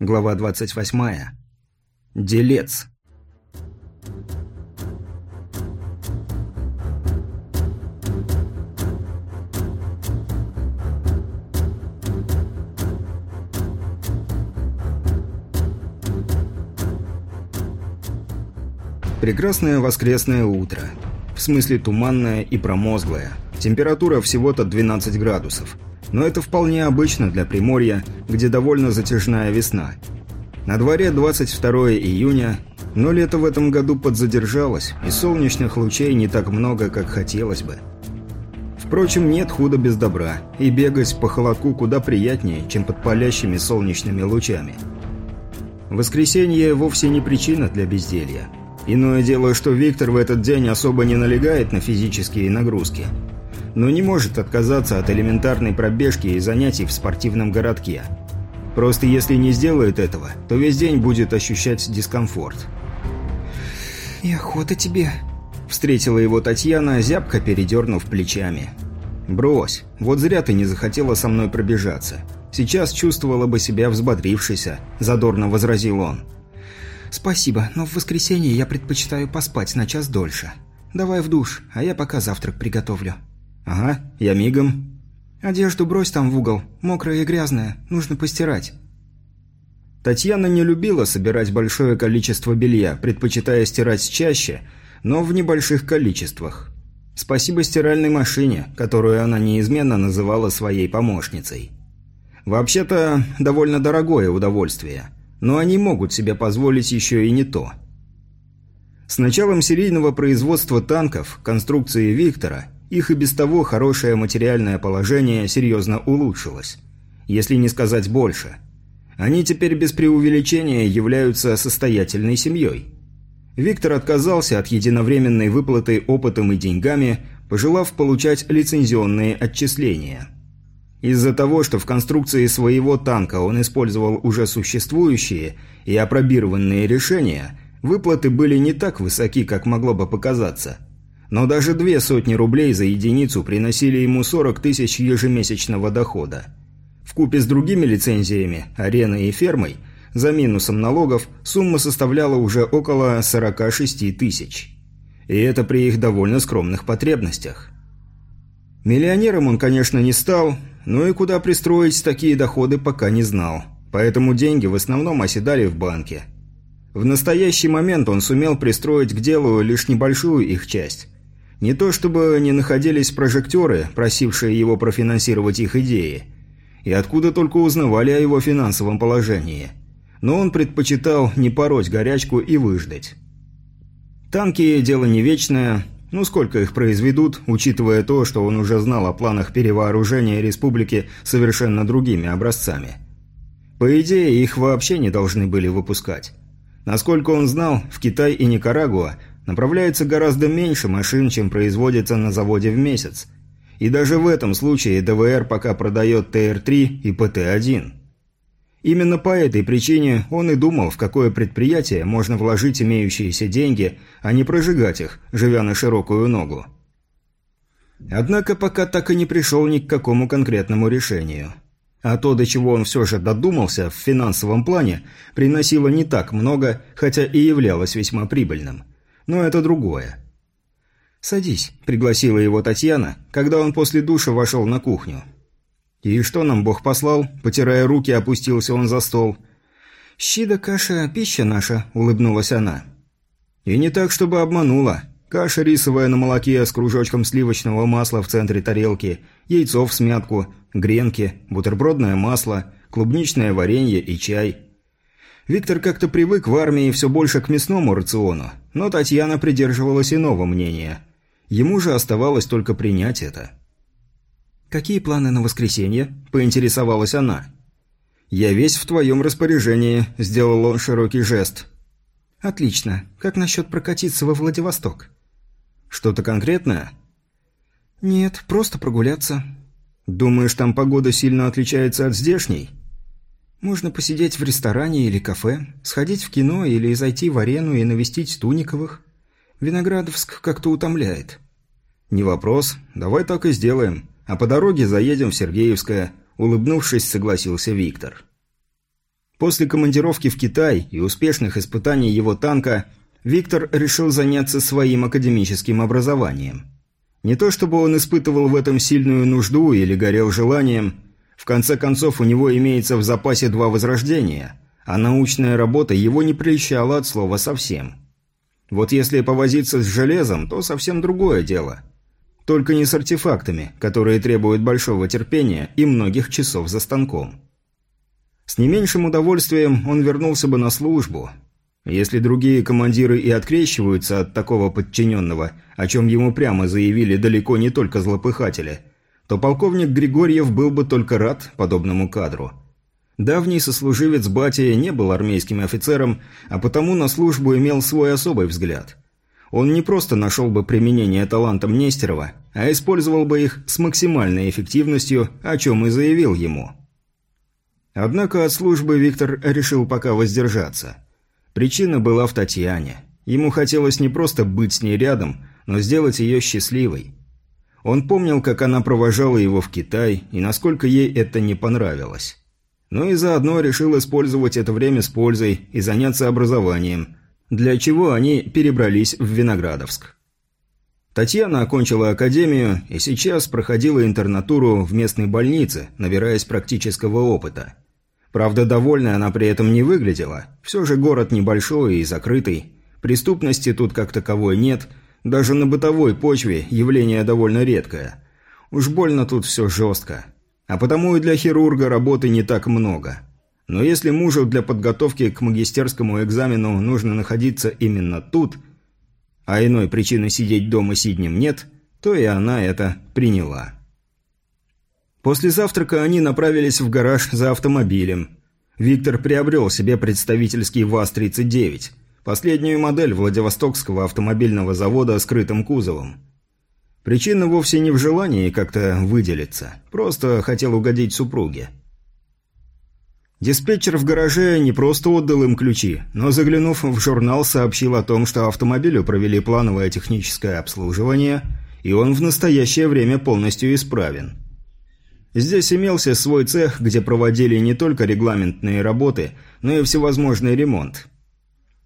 Глава 28. Делец. Прекрасное воскресное утро. В смысле туманное и промозглое. Температура всего-то 12 градусов но это вполне обычно для Приморья, где довольно затяжная весна. На дворе 22 июня, но лето в этом году подзадержалось, и солнечных лучей не так много, как хотелось бы. Впрочем, нет худа без добра, и бегать по холодку куда приятнее, чем под палящими солнечными лучами. Воскресенье вовсе не причина для безделья. Иное дело, что Виктор в этот день особо не налегает на физические нагрузки – но не может отказаться от элементарной пробежки и занятий в спортивном городке. Просто если не сделает этого, то весь день будет ощущать дискомфорт. «И охота тебе», — встретила его Татьяна, зябко передернув плечами. «Брось, вот зря ты не захотела со мной пробежаться. Сейчас чувствовала бы себя взбодрившейся», — задорно возразил он. «Спасибо, но в воскресенье я предпочитаю поспать на час дольше. Давай в душ, а я пока завтрак приготовлю». «Ага, я мигом». «Одежду брось там в угол, мокрая и грязная, нужно постирать». Татьяна не любила собирать большое количество белья, предпочитая стирать чаще, но в небольших количествах. Спасибо стиральной машине, которую она неизменно называла своей помощницей. Вообще-то, довольно дорогое удовольствие, но они могут себе позволить еще и не то. С началом серийного производства танков, конструкции «Виктора» их и без того хорошее материальное положение серьезно улучшилось. Если не сказать больше. Они теперь без преувеличения являются состоятельной семьей. Виктор отказался от единовременной выплаты опытом и деньгами, пожелав получать лицензионные отчисления. Из-за того, что в конструкции своего танка он использовал уже существующие и опробированные решения, выплаты были не так высоки, как могло бы показаться – но даже две сотни рублей за единицу приносили ему 40 тысяч ежемесячного дохода. В купе с другими лицензиями, ареной и фермой, за минусом налогов, сумма составляла уже около 46 тысяч. И это при их довольно скромных потребностях. Миллионером он, конечно, не стал, но и куда пристроить такие доходы пока не знал. Поэтому деньги в основном оседали в банке. В настоящий момент он сумел пристроить к делу лишь небольшую их часть, не то чтобы не находились прожекторы, просившие его профинансировать их идеи, и откуда только узнавали о его финансовом положении. Но он предпочитал не пороть горячку и выждать. Танки – дело не вечное, ну сколько их произведут, учитывая то, что он уже знал о планах перевооружения республики совершенно другими образцами. По идее, их вообще не должны были выпускать. Насколько он знал, в Китай и Никарагуа – направляется гораздо меньше машин, чем производится на заводе в месяц. И даже в этом случае ДВР пока продает ТР-3 и ПТ-1. Именно по этой причине он и думал, в какое предприятие можно вложить имеющиеся деньги, а не прожигать их, живя на широкую ногу. Однако пока так и не пришел ни к какому конкретному решению. А то, до чего он все же додумался в финансовом плане, приносило не так много, хотя и являлось весьма прибыльным – но это другое. «Садись», – пригласила его Татьяна, когда он после душа вошел на кухню. «И что нам Бог послал?» – потирая руки, опустился он за стол. «Щи да каша – пища наша», – улыбнулась она. «И не так, чтобы обманула. Каша рисовая на молоке с кружочком сливочного масла в центре тарелки, яйцо в смятку, гренки, бутербродное масло, клубничное варенье и чай. Виктор как-то привык в армии все больше к мясному рациону, но Татьяна придерживалась иного мнения. Ему же оставалось только принять это. «Какие планы на воскресенье?» – поинтересовалась она. «Я весь в твоем распоряжении», – сделал он широкий жест. «Отлично. Как насчет прокатиться во Владивосток?» «Что-то конкретное?» «Нет, просто прогуляться». «Думаешь, там погода сильно отличается от здешней?» Можно посидеть в ресторане или кафе, сходить в кино или зайти в арену и навестить Туниковых. Виноградовск как-то утомляет. Не вопрос. Давай так и сделаем. А по дороге заедем в Сергеевское. Улыбнувшись, согласился Виктор. После командировки в Китай и успешных испытаний его танка, Виктор решил заняться своим академическим образованием. Не то чтобы он испытывал в этом сильную нужду или горел желанием, в конце концов у него имеется в запасе два возрождения, а научная работа его не прельщала от слова совсем. Вот если повозиться с железом, то совсем другое дело. Только не с артефактами, которые требуют большого терпения и многих часов за станком. С не меньшим удовольствием он вернулся бы на службу. Если другие командиры и открещиваются от такого подчиненного, о чем ему прямо заявили далеко не только злопыхатели, то полковник Григорьев был бы только рад подобному кадру. Давний сослуживец Бати не был армейским офицером, а потому на службу имел свой особый взгляд. Он не просто нашел бы применение талантам Нестерова, а использовал бы их с максимальной эффективностью, о чем и заявил ему – Однако от службы Виктор решил пока воздержаться. Причина была в Татьяне. Ему хотелось не просто быть с ней рядом, но сделать ее счастливой. Он помнил, как она провожала его в Китай, и насколько ей это не понравилось. Но и заодно решил использовать это время с пользой и заняться образованием, для чего они перебрались в Виноградовск. Татьяна окончила академию и сейчас проходила интернатуру в местной больнице, набираясь практического опыта. Правда, довольной она при этом не выглядела. Все же город небольшой и закрытый. Преступности тут как таковой нет. Даже на бытовой почве явление довольно редкое. Уж больно тут все жестко. А потому и для хирурга работы не так много. Но если мужу для подготовки к магистерскому экзамену нужно находиться именно тут, а иной причины сидеть дома сиднем нет, то и она это приняла. После завтрака они направились в гараж за автомобилем. Виктор приобрел себе представительский ВАЗ-39, последнюю модель Владивостокского автомобильного завода с крытым кузовом. Причина вовсе не в желании как-то выделиться, просто хотел угодить супруге. Диспетчер в гараже не просто отдал им ключи, но заглянув в журнал, сообщил о том, что автомобилю провели плановое техническое обслуживание, и он в настоящее время полностью исправен. Здесь имелся свой цех, где проводили не только регламентные работы, но и всевозможный ремонт.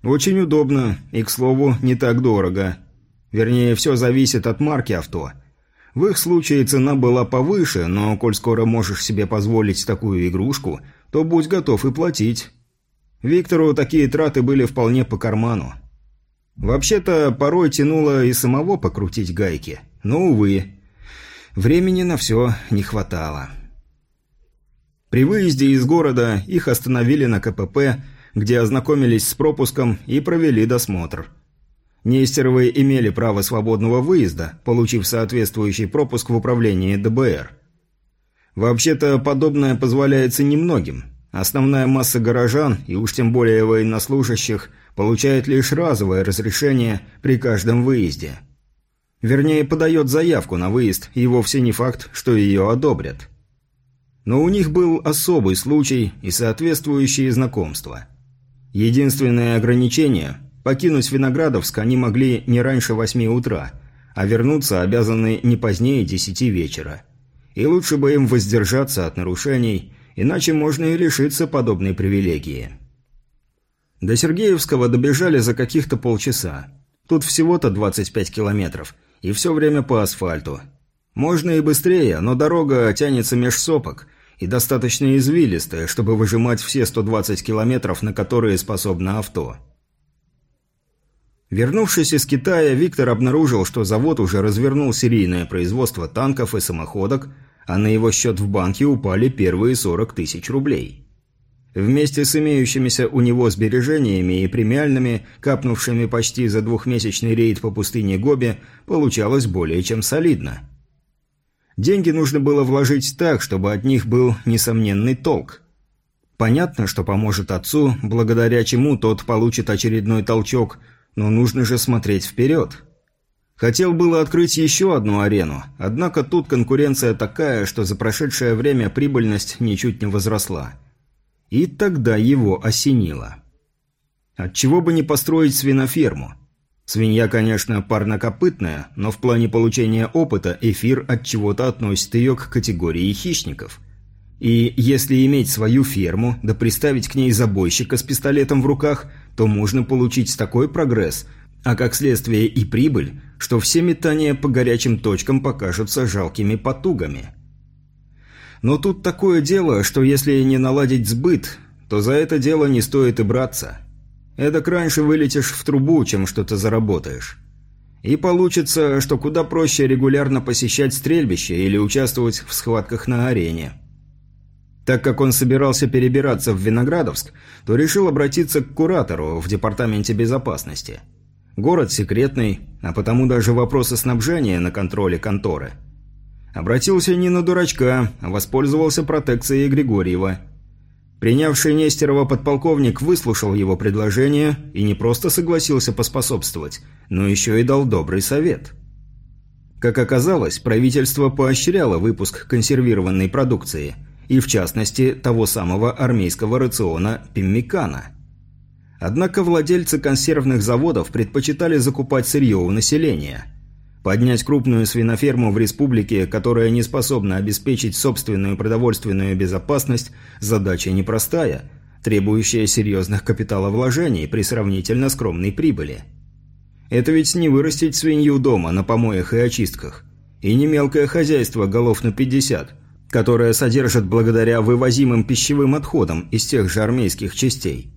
Очень удобно и, к слову, не так дорого. Вернее, все зависит от марки авто. В их случае цена была повыше, но коль скоро можешь себе позволить такую игрушку, то будь готов и платить. Виктору такие траты были вполне по карману. Вообще-то, порой тянуло и самого покрутить гайки. Но, увы, Времени на все не хватало. При выезде из города их остановили на КПП, где ознакомились с пропуском и провели досмотр. Нестеровы имели право свободного выезда, получив соответствующий пропуск в управлении ДБР. Вообще-то подобное позволяется немногим. Основная масса горожан, и уж тем более военнослужащих, получает лишь разовое разрешение при каждом выезде – Вернее, подает заявку на выезд, и вовсе не факт, что ее одобрят. Но у них был особый случай и соответствующие знакомства. Единственное ограничение – покинуть Виноградовск они могли не раньше восьми утра, а вернуться обязаны не позднее десяти вечера. И лучше бы им воздержаться от нарушений, иначе можно и лишиться подобной привилегии. До Сергеевского добежали за каких-то полчаса. Тут всего-то 25 километров – и все время по асфальту. Можно и быстрее, но дорога тянется меж сопок и достаточно извилистая, чтобы выжимать все 120 километров, на которые способно авто. Вернувшись из Китая, Виктор обнаружил, что завод уже развернул серийное производство танков и самоходок, а на его счет в банке упали первые 40 тысяч рублей. Вместе с имеющимися у него сбережениями и премиальными, капнувшими почти за двухмесячный рейд по пустыне Гоби, получалось более чем солидно. Деньги нужно было вложить так, чтобы от них был несомненный толк. Понятно, что поможет отцу, благодаря чему тот получит очередной толчок, но нужно же смотреть вперед. Хотел было открыть еще одну арену, однако тут конкуренция такая, что за прошедшее время прибыльность ничуть не возросла – и тогда его осенило. Отчего бы не построить свиноферму? Свинья, конечно, парнокопытная, но в плане получения опыта эфир от чего-то относит ее к категории хищников. И если иметь свою ферму, да приставить к ней забойщика с пистолетом в руках, то можно получить такой прогресс, а как следствие и прибыль, что все метания по горячим точкам покажутся жалкими потугами. Но тут такое дело, что если не наладить сбыт, то за это дело не стоит и браться. Эдак раньше вылетишь в трубу, чем что-то заработаешь. И получится, что куда проще регулярно посещать стрельбище или участвовать в схватках на арене. Так как он собирался перебираться в Виноградовск, то решил обратиться к куратору в Департаменте безопасности. Город секретный, а потому даже вопросы снабжения на контроле конторы. Обратился не на дурачка, а воспользовался протекцией Григорьева. Принявший Нестерова подполковник выслушал его предложение и не просто согласился поспособствовать, но еще и дал добрый совет. Как оказалось, правительство поощряло выпуск консервированной продукции – и в частности того самого армейского рациона пиммикана. Однако владельцы консервных заводов предпочитали закупать сырье у населения. Поднять крупную свиноферму в республике, которая не способна обеспечить собственную продовольственную безопасность, задача непростая, требующая серьезных капиталовложений при сравнительно скромной прибыли. Это ведь не вырастить свинью дома на помоях и очистках. И не мелкое хозяйство голов на 50, которое содержит благодаря вывозимым пищевым отходам из тех же армейских частей.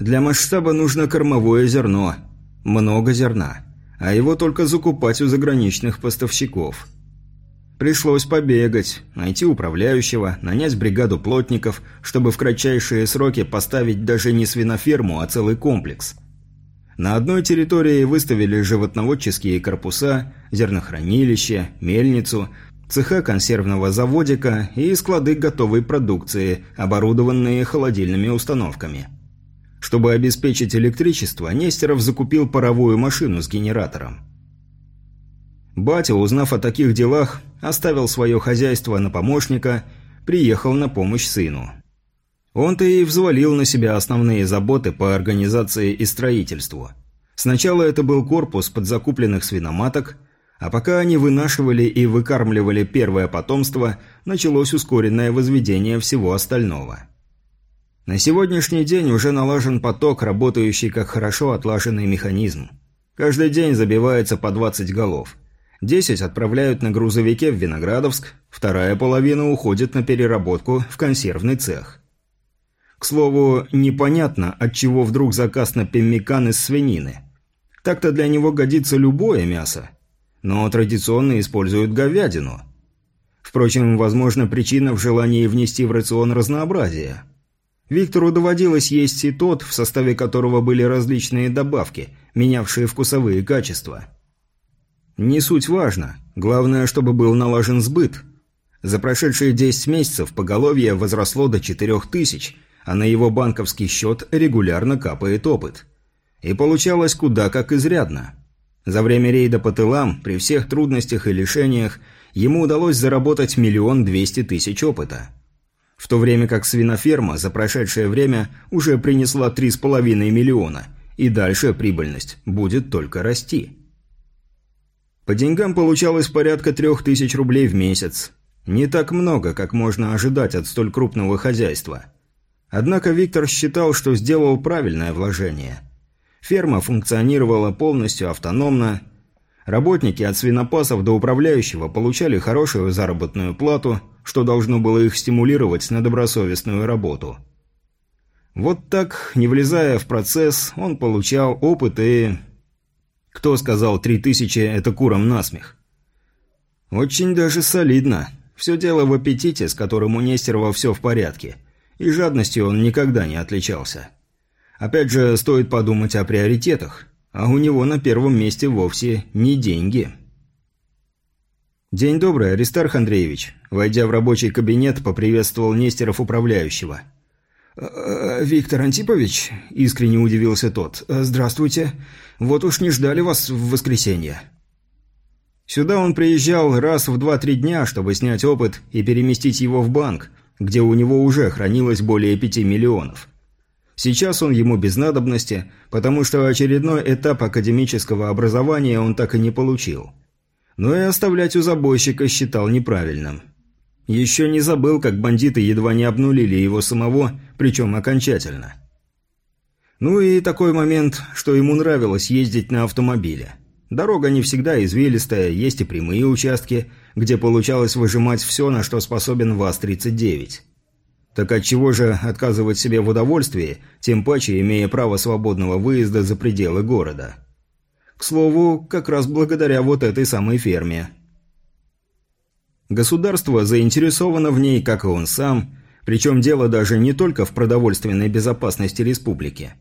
Для масштаба нужно кормовое зерно. Много зерна. А его только закупать у заграничных поставщиков. Пришлось побегать, найти управляющего, нанять бригаду плотников, чтобы в кратчайшие сроки поставить даже не свиноферму, а целый комплекс. На одной территории выставили животноводческие корпуса, зернохранилище, мельницу, цеха консервного заводика и склады готовой продукции, оборудованные холодильными установками. Чтобы обеспечить электричество, Нестеров закупил паровую машину с генератором. Батя, узнав о таких делах, оставил свое хозяйство на помощника, приехал на помощь сыну. Он-то и взвалил на себя основные заботы по организации и строительству. Сначала это был корпус подзакупленных свиноматок – а пока они вынашивали и выкармливали первое потомство, началось ускоренное возведение всего остального. На сегодняшний день уже налажен поток, работающий как хорошо отлаженный механизм. Каждый день забивается по 20 голов. 10 отправляют на грузовике в Виноградовск, вторая половина уходит на переработку в консервный цех. К слову, непонятно, от чего вдруг заказ на пеммикан из свинины. Так-то для него годится любое мясо, но традиционно используют говядину. Впрочем, возможно, причина в желании внести в рацион разнообразие. Виктору доводилось есть и тот, в составе которого были различные добавки, менявшие вкусовые качества. Не суть важно, главное, чтобы был налажен сбыт. За прошедшие 10 месяцев поголовье возросло до 4000, а на его банковский счет регулярно капает опыт. И получалось куда как изрядно. За время рейда по тылам, при всех трудностях и лишениях, ему удалось заработать миллион двести тысяч опыта. В то время как свиноферма за прошедшее время уже принесла три с половиной миллиона, и дальше прибыльность будет только расти. По деньгам получалось порядка трех тысяч рублей в месяц. Не так много, как можно ожидать от столь крупного хозяйства. Однако Виктор считал, что сделал правильное вложение – Ферма функционировала полностью автономно. Работники от свинопасов до управляющего получали хорошую заработную плату, что должно было их стимулировать на добросовестную работу. Вот так, не влезая в процесс, он получал опыт и... Кто сказал три тысячи – это куром насмех? Очень даже солидно. Все дело в аппетите, с которым у Нестерова все в порядке. И жадностью он никогда не отличался. Опять же, стоит подумать о приоритетах, а у него на первом месте вовсе не деньги. «День добрый, Аристарх Андреевич», войдя в рабочий кабинет, поприветствовал Нестеров управляющего. «Э, э, «Виктор Антипович?» – искренне удивился тот. «Э, «Здравствуйте. Вот уж не ждали вас в воскресенье». Сюда он приезжал раз в два-три дня, чтобы снять опыт и переместить его в банк, где у него уже хранилось более пяти миллионов. Сейчас он ему без надобности, потому что очередной этап академического образования он так и не получил. Но и оставлять у забойщика считал неправильным. Еще не забыл, как бандиты едва не обнулили его самого, причем окончательно. Ну и такой момент, что ему нравилось ездить на автомобиле. Дорога не всегда извилистая, есть и прямые участки, где получалось выжимать все, на что способен ВАЗ-39. Так отчего же отказывать себе в удовольствии, тем паче имея право свободного выезда за пределы города? К слову, как раз благодаря вот этой самой ферме. Государство заинтересовано в ней, как и он сам, причем дело даже не только в продовольственной безопасности республики.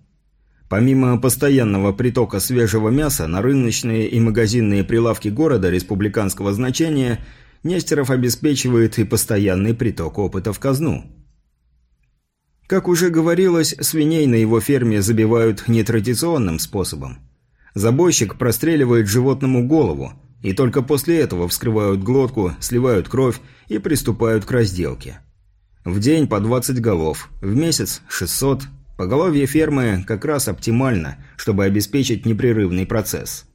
Помимо постоянного притока свежего мяса на рыночные и магазинные прилавки города республиканского значения Нестеров обеспечивает и постоянный приток опыта в казну. Как уже говорилось, свиней на его ферме забивают нетрадиционным способом. Забойщик простреливает животному голову, и только после этого вскрывают глотку, сливают кровь и приступают к разделке. В день по 20 голов, в месяц 600, Поголовье фермы как раз оптимально, чтобы обеспечить непрерывный процесс.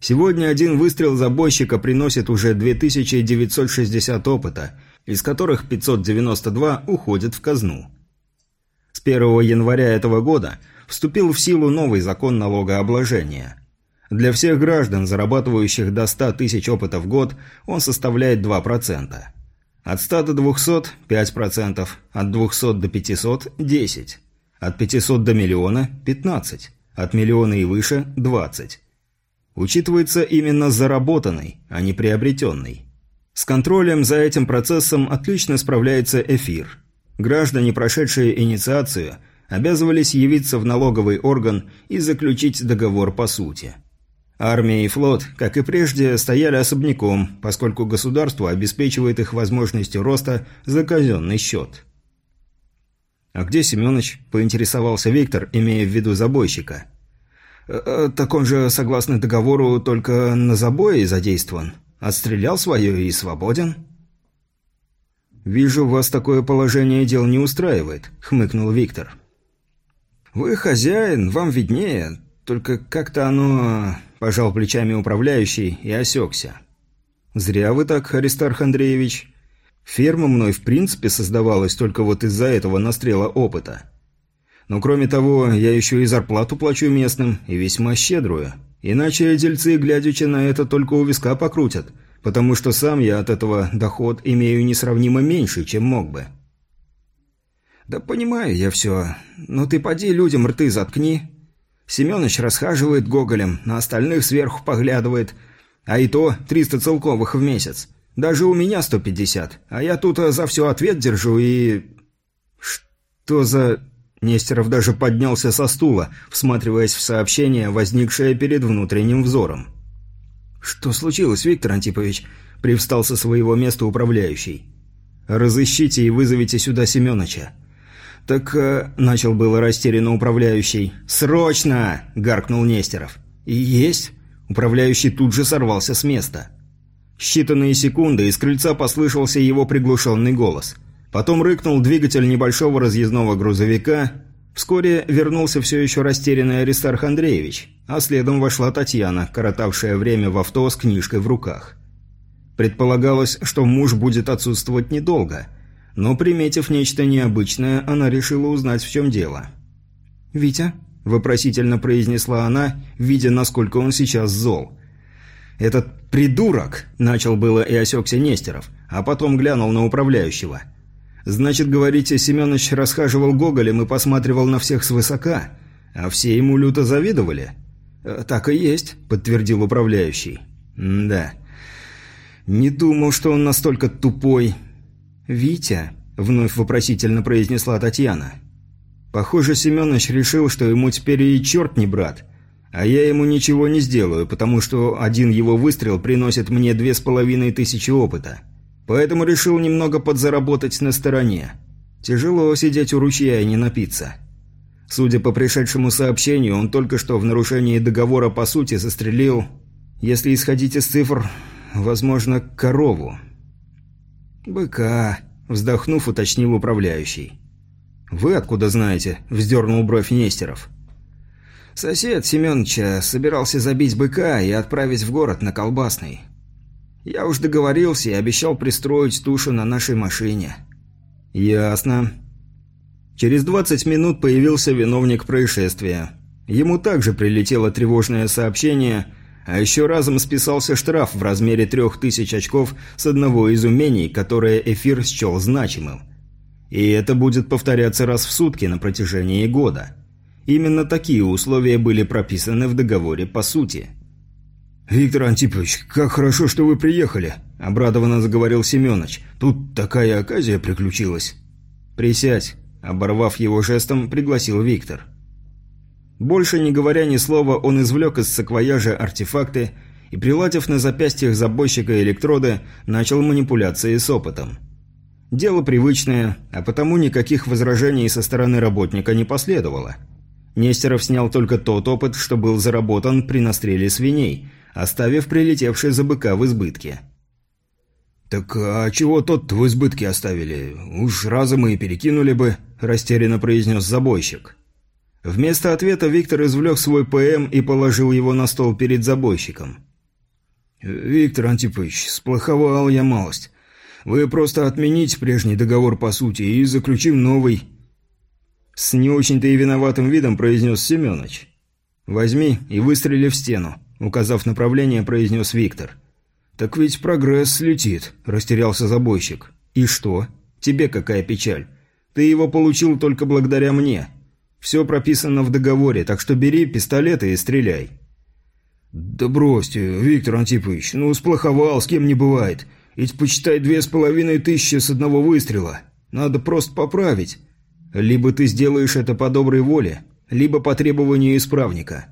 Сегодня один выстрел забойщика приносит уже 2960 опыта, из которых 592 уходят в казну. С 1 января этого года вступил в силу новый закон налогообложения. Для всех граждан, зарабатывающих до 100 тысяч опыта в год, он составляет 2%. От 100 до 200 – 5%, от 200 до 500 – 10%. От 500 до миллиона – 15. От миллиона и выше – 20. Учитывается именно заработанный, а не приобретенный. С контролем за этим процессом отлично справляется эфир. Граждане, прошедшие инициацию, обязывались явиться в налоговый орган и заключить договор по сути. Армия и флот, как и прежде, стояли особняком, поскольку государство обеспечивает их возможностью роста за казенный счет. «А где Семёныч?» – поинтересовался Виктор, имея в виду забойщика. «Э, э, «Так он же, согласно договору, только на забое задействован. Отстрелял свое и свободен». «Вижу, вас такое положение дел не устраивает», – хмыкнул Виктор. «Вы хозяин, вам виднее, только как-то оно...» – пожал плечами управляющий и осекся. «Зря вы так, Аристарх Андреевич. Ферма мной в принципе создавалась только вот из-за этого настрела опыта. Но кроме того, я еще и зарплату плачу местным, и весьма щедрую. Иначе дельцы, глядячи на это, только у виска покрутят, потому что сам я от этого доход имею несравнимо меньше, чем мог бы. «Да понимаю я все. Но ты поди людям рты заткни». Семёныч расхаживает гоголем, на остальных сверху поглядывает, а и то триста целковых в месяц. Даже у меня 150, а я тут э, за все ответ держу и... Что за... Нестеров даже поднялся со стула, всматриваясь в сообщение, возникшее перед внутренним взором. «Что случилось, Виктор Антипович?» – привстал со своего места управляющий. «Разыщите и вызовите сюда Семёныча». «Так...» э, – начал было растерянно управляющий. «Срочно!» – гаркнул Нестеров. «И есть!» – управляющий тут же сорвался с места. Считанные секунды из крыльца послышался его приглушенный голос. Потом рыкнул двигатель небольшого разъездного грузовика. Вскоре вернулся все еще растерянный Аристарх Андреевич, а следом вошла Татьяна, коротавшая время в авто с книжкой в руках. Предполагалось, что муж будет отсутствовать недолго, но, приметив нечто необычное, она решила узнать, в чем дело. «Витя?» – вопросительно произнесла она, видя, насколько он сейчас зол – «Этот придурок!» – начал было и осекся Нестеров, а потом глянул на управляющего. «Значит, говорите, Семенович расхаживал гоголем и посматривал на всех свысока, а все ему люто завидовали?» «Э, «Так и есть», – подтвердил управляющий. «Да. Не думал, что он настолько тупой». «Витя», – вновь вопросительно произнесла Татьяна. «Похоже, Семенович решил, что ему теперь и черт не брат, а я ему ничего не сделаю, потому что один его выстрел приносит мне две с половиной тысячи опыта. Поэтому решил немного подзаработать на стороне. Тяжело сидеть у ручья и не напиться. Судя по пришедшему сообщению, он только что в нарушении договора по сути застрелил, если исходить из цифр, возможно, корову. «Быка», – вздохнув, уточнил управляющий. «Вы откуда знаете?» – вздернул бровь Нестеров. Сосед Семёныча собирался забить быка и отправить в город на колбасный. Я уж договорился и обещал пристроить тушу на нашей машине». «Ясно». Через 20 минут появился виновник происшествия. Ему также прилетело тревожное сообщение, а еще разом списался штраф в размере 3000 очков с одного из умений, которое эфир счел значимым. И это будет повторяться раз в сутки на протяжении года. Именно такие условия были прописаны в договоре по сути. «Виктор Антипович, как хорошо, что вы приехали», – обрадованно заговорил Семенович. «Тут такая оказия приключилась». «Присядь», – оборвав его жестом, пригласил Виктор. Больше не говоря ни слова, он извлек из саквояжа артефакты и, приладив на запястьях забойщика электроды, начал манипуляции с опытом. Дело привычное, а потому никаких возражений со стороны работника не последовало. Нестеров снял только тот опыт, что был заработан при настреле свиней – оставив прилетевший за быка в избытке. «Так а чего тот в избытке оставили? Уж разом и перекинули бы», – растерянно произнес забойщик. Вместо ответа Виктор извлек свой ПМ и положил его на стол перед забойщиком. «Виктор Антипович, сплоховал я малость. Вы просто отмените прежний договор по сути и заключим новый». С не очень-то и виноватым видом произнес Семенович. «Возьми и выстрели в стену. Указав направление, произнес Виктор. «Так ведь прогресс летит», – растерялся забойщик. «И что? Тебе какая печаль? Ты его получил только благодаря мне. Все прописано в договоре, так что бери пистолеты и стреляй». «Да бросьте, Виктор Антипович, ну сплоховал, с кем не бывает. Ведь почитай две с половиной тысячи с одного выстрела. Надо просто поправить. Либо ты сделаешь это по доброй воле, либо по требованию исправника.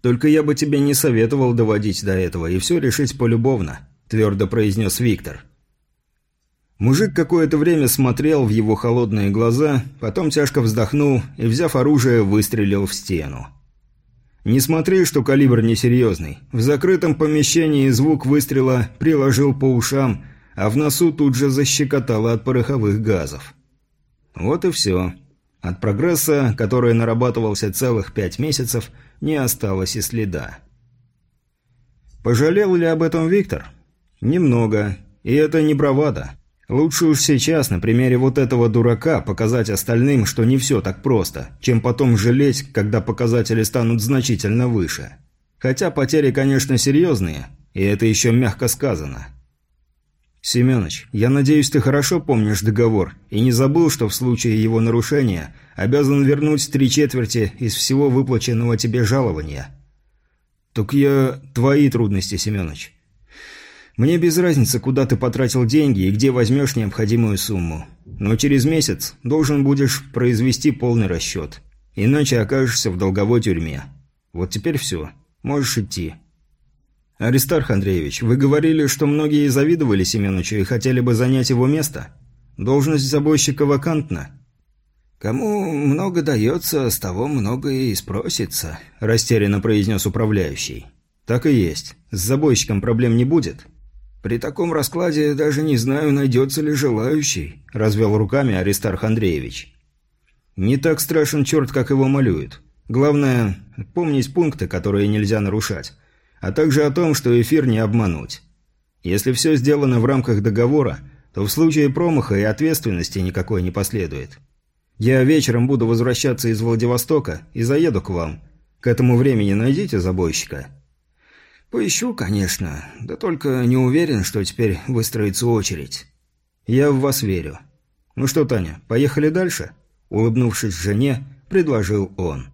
«Только я бы тебе не советовал доводить до этого и все решить полюбовно», – твердо произнес Виктор. Мужик какое-то время смотрел в его холодные глаза, потом тяжко вздохнул и, взяв оружие, выстрелил в стену. «Не смотри, что калибр несерьезный. В закрытом помещении звук выстрела приложил по ушам, а в носу тут же защекотало от пороховых газов. Вот и все. От прогресса, который нарабатывался целых пять месяцев – не осталось и следа. Пожалел ли об этом Виктор? Немного. И это не бравада. Лучше уж сейчас, на примере вот этого дурака, показать остальным, что не все так просто, чем потом жалеть, когда показатели станут значительно выше. Хотя потери, конечно, серьезные, и это еще мягко сказано. «Семеныч, я надеюсь, ты хорошо помнишь договор и не забыл, что в случае его нарушения обязан вернуть три четверти из всего выплаченного тебе жалования». «Так я... Твои трудности, Семенович. Мне без разницы, куда ты потратил деньги и где возьмешь необходимую сумму. Но через месяц должен будешь произвести полный расчет. Иначе окажешься в долговой тюрьме. Вот теперь все. Можешь идти». «Аристарх Андреевич, вы говорили, что многие завидовали Семеновичу и хотели бы занять его место? Должность забойщика вакантна». «Кому много дается, с того много и спросится», – растерянно произнес управляющий. «Так и есть. С забойщиком проблем не будет». «При таком раскладе даже не знаю, найдется ли желающий», – развел руками Аристарх Андреевич. «Не так страшен черт, как его малюют. Главное – помнить пункты, которые нельзя нарушать а также о том, что эфир не обмануть. Если все сделано в рамках договора, то в случае промаха и ответственности никакой не последует. Я вечером буду возвращаться из Владивостока и заеду к вам. К этому времени найдите забойщика». «Поищу, конечно, да только не уверен, что теперь выстроится очередь». «Я в вас верю. Ну что, Таня, поехали дальше?» Улыбнувшись жене, предложил он.